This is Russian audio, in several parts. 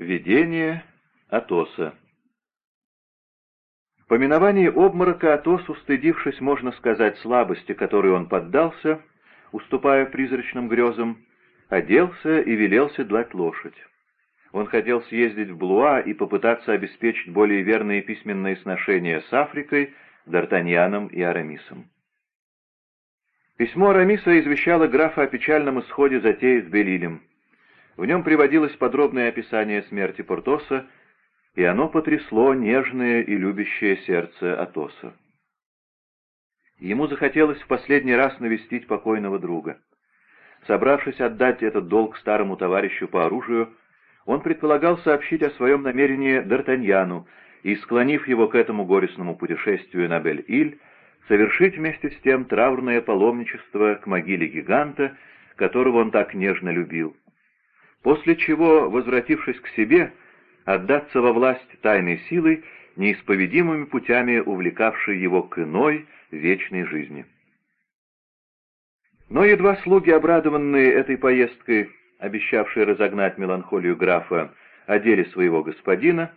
Видение Атоса По миновании обморока Атос, устыдившись, можно сказать, слабости, которой он поддался, уступая призрачным грезам, оделся и велел седлать лошадь. Он хотел съездить в Блуа и попытаться обеспечить более верные письменные сношения с Африкой, Д'Артаньяном и Арамисом. Письмо Арамиса извещало графа о печальном исходе затеи с Белилем. В нем приводилось подробное описание смерти Портоса, и оно потрясло нежное и любящее сердце Атоса. Ему захотелось в последний раз навестить покойного друга. Собравшись отдать этот долг старому товарищу по оружию, он предполагал сообщить о своем намерении Д'Артаньяну и, склонив его к этому горестному путешествию на Бель-Иль, совершить вместе с тем траурное паломничество к могиле гиганта, которого он так нежно любил. После чего, возвратившись к себе, отдаться во власть тайной силы, неисповедимыми путями увлекавшей его к иной, вечной жизни. Но едва слуги, обрадованные этой поездкой, обещавшие разогнать меланхолию графа, одели своего господина,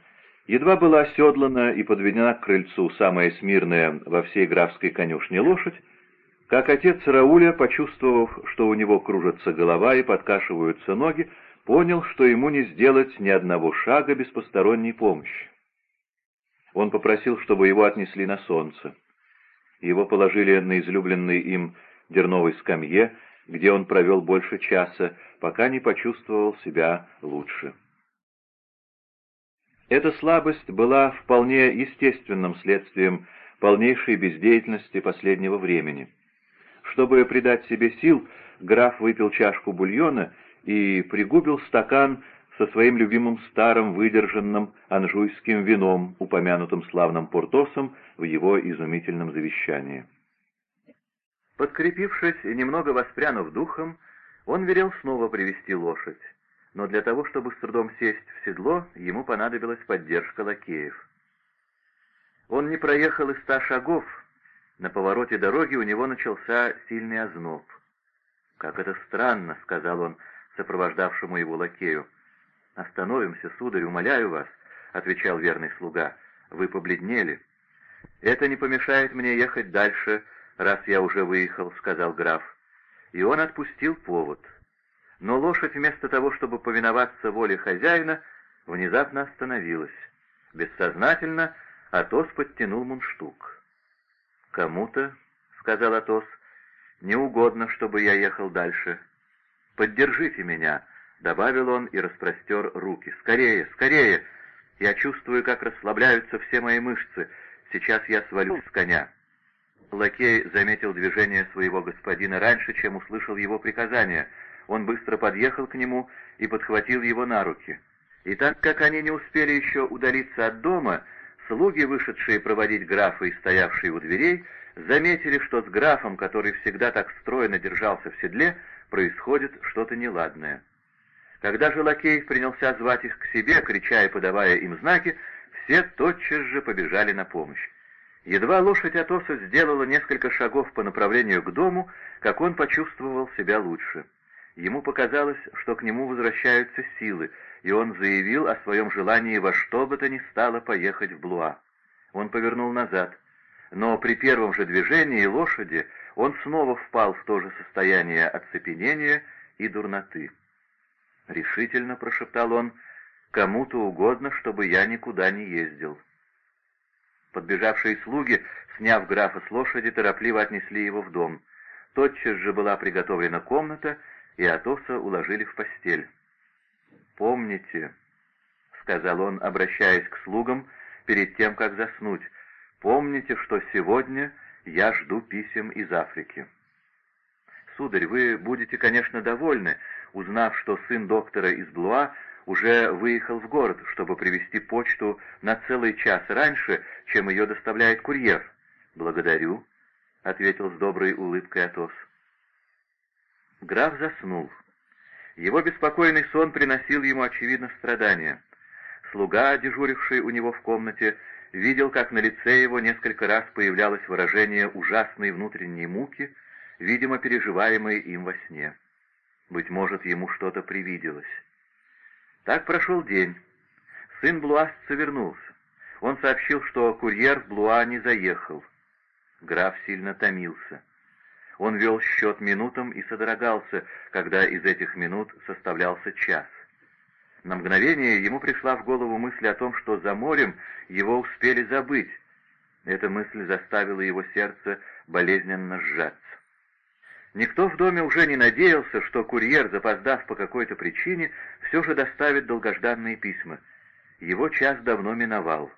едва была оседлана и подведена к крыльцу самая смирная во всей графской конюшне лошадь, как отец Рауля, почувствовав, что у него кружится голова и подкашиваются ноги, понял, что ему не сделать ни одного шага без посторонней помощи. Он попросил, чтобы его отнесли на солнце. Его положили на излюбленный им дерновой скамье, где он провел больше часа, пока не почувствовал себя лучше. Эта слабость была вполне естественным следствием полнейшей бездеятельности последнего времени. Чтобы придать себе сил, граф выпил чашку бульона и пригубил стакан со своим любимым старым выдержанным анжуйским вином, упомянутым славным Портосом в его изумительном завещании. Подкрепившись и немного воспрянув духом, он велел снова привести лошадь, но для того, чтобы с трудом сесть в седло, ему понадобилась поддержка лакеев. Он не проехал и ста шагов, на повороте дороги у него начался сильный озноб. «Как это странно», — сказал он сопровождавшему его лакею. «Остановимся, сударь, умоляю вас», — отвечал верный слуга. «Вы побледнели». «Это не помешает мне ехать дальше, раз я уже выехал», — сказал граф. И он отпустил повод. Но лошадь вместо того, чтобы повиноваться воле хозяина, внезапно остановилась. Бессознательно Атос подтянул мундштук. «Кому-то, — сказал Атос, — не угодно, чтобы я ехал дальше. Поддержите меня, — добавил он и распростер руки. «Скорее, скорее! Я чувствую, как расслабляются все мои мышцы. Сейчас я свалюсь с коня». Лакей заметил движение своего господина раньше, чем услышал его приказание. Он быстро подъехал к нему и подхватил его на руки. И так как они не успели еще удалиться от дома, слуги, вышедшие проводить графа и стоявшие у дверей, заметили, что с графом, который всегда так стройно держался в седле, происходит что-то неладное. Когда же лакей принялся звать их к себе, крича и подавая им знаки, все тотчас же побежали на помощь. Едва лошадь Атоса сделала несколько шагов по направлению к дому, как он почувствовал себя лучше. Ему показалось, что к нему возвращаются силы, и он заявил о своем желании во что бы то ни стало поехать в Блуа. Он повернул назад, но при первом же движении лошади он снова впал в то же состояние оцепенения и дурноты. «Решительно», — прошептал он, — «кому-то угодно, чтобы я никуда не ездил». Подбежавшие слуги, сняв графа с лошади, торопливо отнесли его в дом. Тотчас же была приготовлена комната, и Атоса уложили в постель. «Помните», — сказал он, обращаясь к слугам, перед тем, как заснуть, — «помните, что сегодня я жду писем из Африки». «Сударь, вы будете, конечно, довольны, узнав, что сын доктора из Блуа уже выехал в город, чтобы привезти почту на целый час раньше, чем ее доставляет курьер. «Благодарю», — ответил с доброй улыбкой Атос. Граф заснул. Его беспокойный сон приносил ему, очевидно, страдания. Слуга, дежуривший у него в комнате, видел, как на лице его несколько раз появлялось выражение ужасной внутренней муки, видимо, переживаемой им во сне. Быть может, ему что-то привиделось. Так прошел день. Сын Блуасца вернулся. Он сообщил, что курьер в Блуа не заехал. Граф сильно томился. Он вел счет минутам и содрогался, когда из этих минут составлялся час. На мгновение ему пришла в голову мысль о том, что за морем его успели забыть. Эта мысль заставила его сердце болезненно сжаться. Никто в доме уже не надеялся, что курьер, запоздав по какой-то причине, все же доставит долгожданные письма. Его час давно миновал.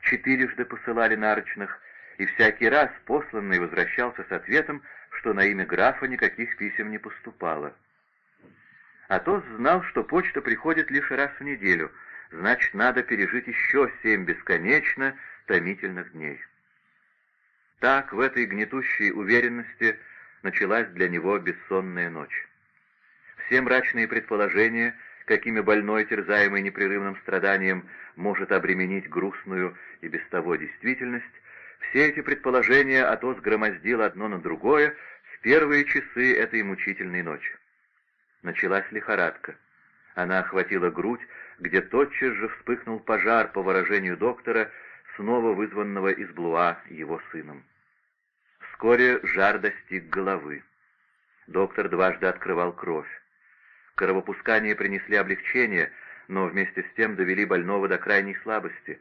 Четырежды посылали нарочных, и всякий раз посланный возвращался с ответом, что на имя графа никаких писем не поступало. Атос знал, что почта приходит лишь раз в неделю, значит, надо пережить еще семь бесконечно томительных дней. Так, в этой гнетущей уверенности началась для него бессонная ночь. Все мрачные предположения, какими больной, терзаемый непрерывным страданием, может обременить грустную и без того действительность, все эти предположения Атос громоздил одно на другое в первые часы этой мучительной ночи. Началась лихорадка. Она охватила грудь, где тотчас же вспыхнул пожар, по выражению доктора, снова вызванного из Блуа его сыном. Вскоре жар достиг головы. Доктор дважды открывал кровь. Кровопускания принесли облегчение, но вместе с тем довели больного до крайней слабости.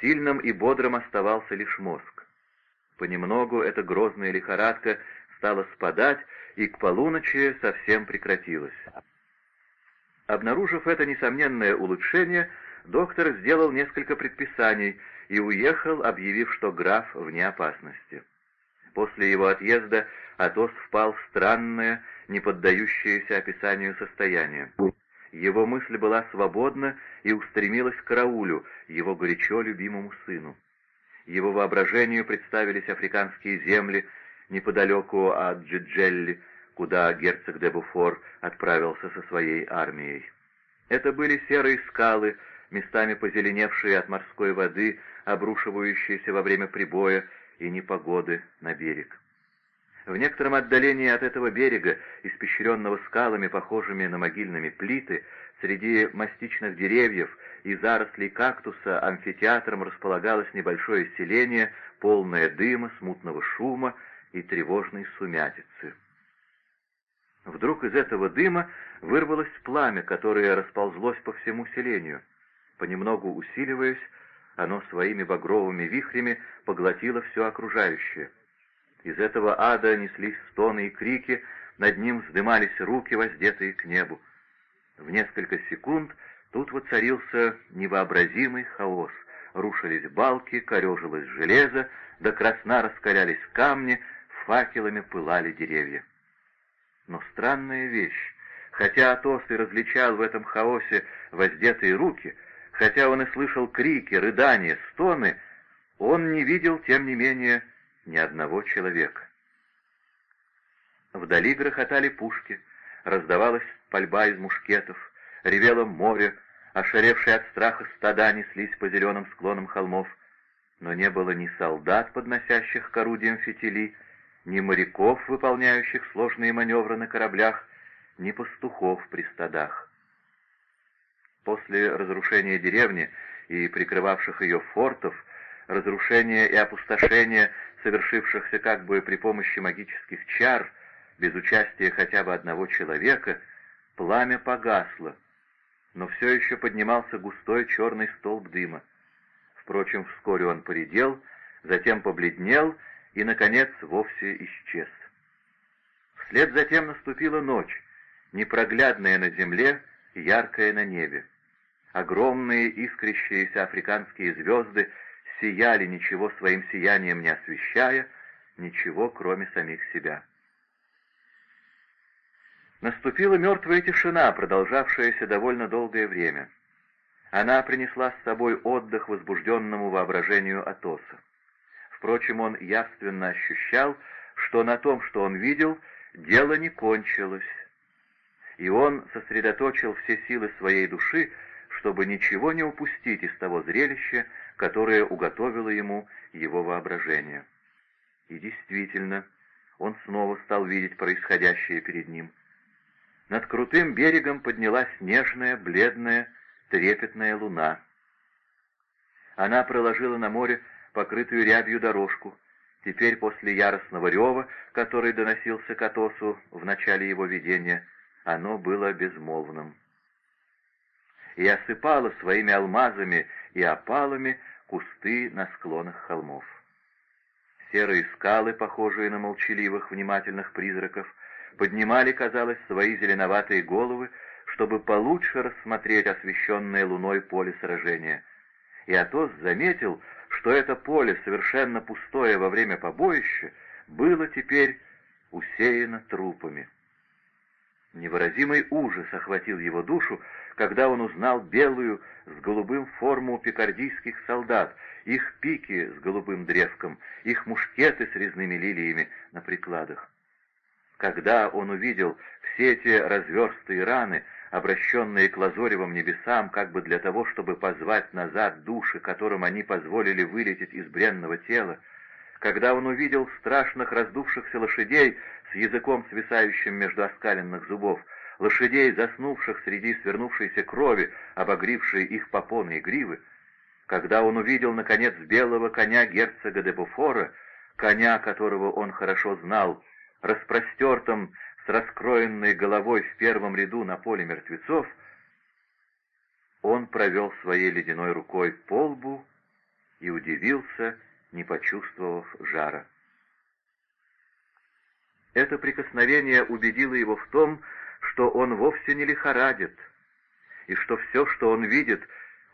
Сильным и бодрым оставался лишь мозг. Понемногу эта грозная лихорадка стала спадать, и к полуночи совсем прекратилась. Обнаружив это несомненное улучшение, доктор сделал несколько предписаний и уехал, объявив, что граф вне опасности. После его отъезда Атос впал в странное, не поддающееся описанию состояние. Его мысль была свободна и устремилась к караулю, его горячо любимому сыну. Его воображению представились африканские земли неподалеку от Джиджелли, куда герцог де Буфор отправился со своей армией. Это были серые скалы, местами позеленевшие от морской воды, обрушивающиеся во время прибоя и непогоды на берег. В некотором отдалении от этого берега, испещренного скалами, похожими на могильными плиты, среди мастичных деревьев и зарослей кактуса амфитеатром располагалось небольшое селение, полное дыма, смутного шума и тревожной сумятицы. Вдруг из этого дыма вырвалось пламя, которое расползлось по всему селению. Понемногу усиливаясь, оно своими багровыми вихрями поглотило все окружающее. Из этого ада неслись стоны и крики, над ним вздымались руки, воздетые к небу. В несколько секунд тут воцарился невообразимый хаос. Рушились балки, корежилось железо, до красна раскалялись камни, факелами пылали деревья. Но странная вещь. Хотя Атос и различал в этом хаосе воздетые руки, хотя он и слышал крики, рыдания, стоны, он не видел, тем не менее, ни одного человека. Вдали грохотали пушки, раздавалась пальба из мушкетов, ревело море, ошаревшие от страха стада неслись по зеленым склонам холмов, но не было ни солдат, подносящих к орудиям фитили, ни моряков, выполняющих сложные маневры на кораблях, ни пастухов при стадах. После разрушения деревни и прикрывавших ее фортов, разрушения и опустошения, совершившихся как бы при помощи магических чар, без участия хотя бы одного человека, пламя погасло, но все еще поднимался густой черный столб дыма. Впрочем, вскоре он поредел, затем побледнел и, наконец, вовсе исчез. Вслед затем наступила ночь, непроглядная на земле, яркая на небе. Огромные искрящиеся африканские звезды сияли, ничего своим сиянием не освещая, ничего, кроме самих себя. Наступила мертвая тишина, продолжавшаяся довольно долгое время. Она принесла с собой отдых возбужденному воображению Атоса. Впрочем, он явственно ощущал, что на том, что он видел, дело не кончилось, и он сосредоточил все силы своей души, чтобы ничего не упустить из того зрелища, которое уготовило ему его воображение. И действительно, он снова стал видеть происходящее перед ним. Над крутым берегом поднялась нежная, бледная, трепетная луна. Она проложила на море покрытую рябью дорожку. Теперь после яростного рева, который доносился к Атосу в начале его видения, оно было безмолвным. И осыпало своими алмазами и опалами кусты на склонах холмов. Серые скалы, похожие на молчаливых, внимательных призраков, поднимали, казалось, свои зеленоватые головы, чтобы получше рассмотреть освещенное луной поле сражения — и Атос заметил, что это поле, совершенно пустое во время побоища, было теперь усеяно трупами. Невыразимый ужас охватил его душу, когда он узнал белую с голубым форму пикардийских солдат, их пики с голубым древком, их мушкеты с резными лилиями на прикладах. Когда он увидел все эти разверстые раны, обращенные к лазоревым небесам, как бы для того, чтобы позвать назад души, которым они позволили вылететь из бренного тела, когда он увидел страшных раздувшихся лошадей с языком свисающим между оскаленных зубов, лошадей, заснувших среди свернувшейся крови, обогрившей их попоны и гривы, когда он увидел, наконец, белого коня герцога де Буфора, коня, которого он хорошо знал, распростертым с раскроенной головой в первом ряду на поле мертвецов, он провел своей ледяной рукой по лбу и удивился, не почувствовав жара. Это прикосновение убедило его в том, что он вовсе не лихорадит, и что все, что он видит,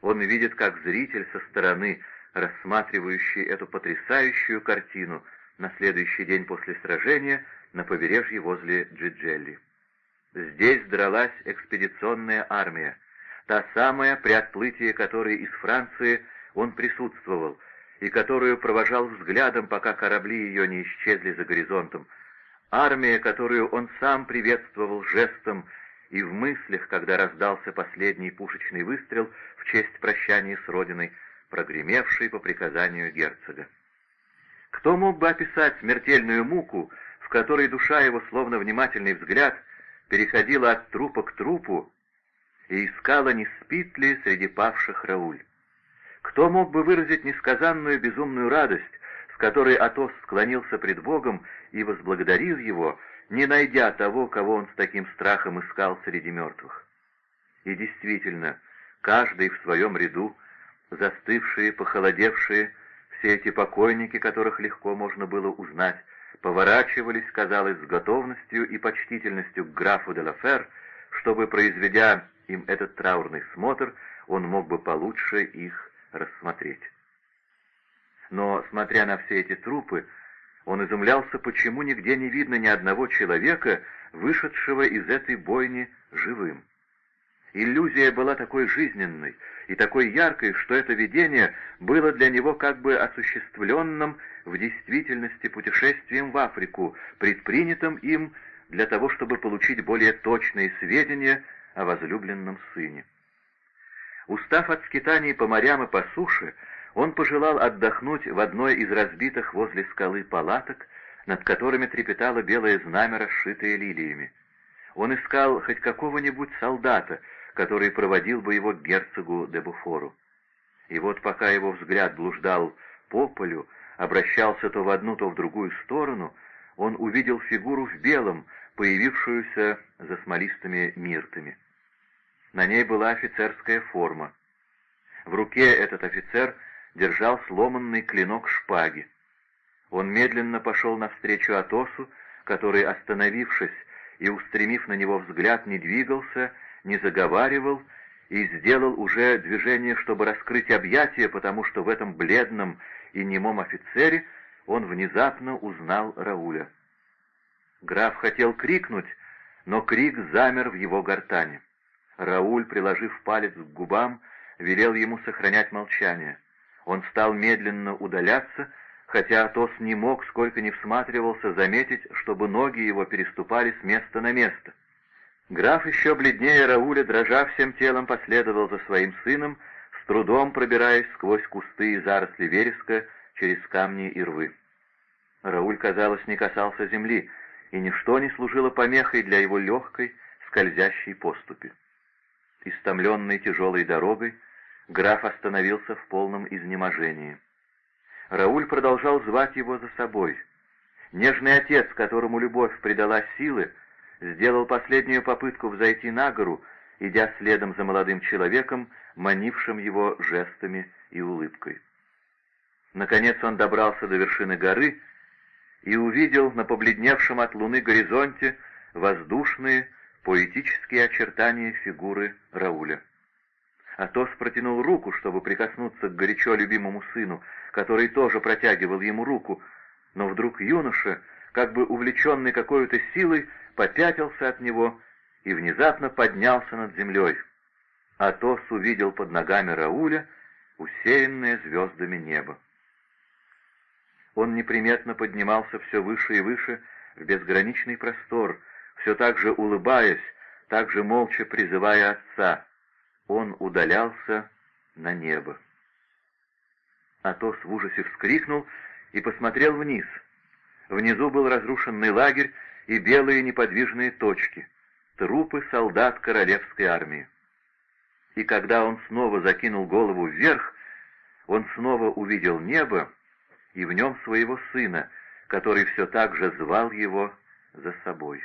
он видит как зритель со стороны, рассматривающий эту потрясающую картину на следующий день после сражения — на побережье возле Джиджелли. Здесь дралась экспедиционная армия, та самая, при отплытии которой из Франции он присутствовал, и которую провожал взглядом, пока корабли ее не исчезли за горизонтом, армия, которую он сам приветствовал жестом и в мыслях, когда раздался последний пушечный выстрел в честь прощания с родиной, прогремевший по приказанию герцога. Кто мог бы описать смертельную муку, в которой душа его, словно внимательный взгляд, переходила от трупа к трупу и искала, не спит ли среди павших Рауль. Кто мог бы выразить несказанную безумную радость, с которой Атос склонился пред Богом и возблагодарил его, не найдя того, кого он с таким страхом искал среди мертвых? И действительно, каждый в своем ряду, застывшие, похолодевшие, все эти покойники, которых легко можно было узнать, поворачивались, казалось, с готовностью и почтительностью к графу де Лафер, чтобы, произведя им этот траурный смотр, он мог бы получше их рассмотреть. Но, смотря на все эти трупы, он изумлялся, почему нигде не видно ни одного человека, вышедшего из этой бойни живым. Иллюзия была такой жизненной и такой яркой, что это видение было для него как бы осуществленным в действительности путешествием в Африку, предпринятым им для того, чтобы получить более точные сведения о возлюбленном сыне. Устав от скитаний по морям и по суше, он пожелал отдохнуть в одной из разбитых возле скалы палаток, над которыми трепетало белое знамя, расшитое лилиями. Он искал хоть какого-нибудь солдата, который проводил бы его к герцогу де Буфору. И вот пока его взгляд блуждал по полю, обращался то в одну, то в другую сторону, он увидел фигуру в белом, появившуюся за смолистыми миртами. На ней была офицерская форма. В руке этот офицер держал сломанный клинок шпаги. Он медленно пошел навстречу Атосу, который, остановившись и устремив на него взгляд, не двигался, не заговаривал и сделал уже движение, чтобы раскрыть объятия, потому что в этом бледном и немом офицере он внезапно узнал Рауля. Граф хотел крикнуть, но крик замер в его гортане. Рауль, приложив палец к губам, велел ему сохранять молчание. Он стал медленно удаляться, хотя Атос не мог, сколько ни всматривался, заметить, чтобы ноги его переступали с места на место. Граф еще бледнее Рауля, дрожа всем телом, последовал за своим сыном, с трудом пробираясь сквозь кусты и заросли вереска через камни и рвы. Рауль, казалось, не касался земли, и ничто не служило помехой для его легкой, скользящей поступи. Истомленный тяжелой дорогой, граф остановился в полном изнеможении. Рауль продолжал звать его за собой. Нежный отец, которому любовь придала силы, сделал последнюю попытку взойти на гору, идя следом за молодым человеком, манившим его жестами и улыбкой. Наконец он добрался до вершины горы и увидел на побледневшем от луны горизонте воздушные, поэтические очертания фигуры Рауля. Атос протянул руку, чтобы прикоснуться к горячо любимому сыну, который тоже протягивал ему руку, но вдруг юноша, как бы увлеченный какой-то силой, попятился от него и внезапно поднялся над землей. Атос увидел под ногами Рауля усеянное звездами небо. Он неприметно поднимался все выше и выше в безграничный простор, все так же улыбаясь, так же молча призывая отца. Он удалялся на небо. Атос в ужасе вскрикнул и посмотрел вниз. Внизу был разрушенный лагерь и белые неподвижные точки — трупы солдат королевской армии. И когда он снова закинул голову вверх, он снова увидел небо и в нем своего сына, который все так же звал его за собой.